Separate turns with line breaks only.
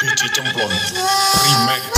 DJ Cemplon Remake.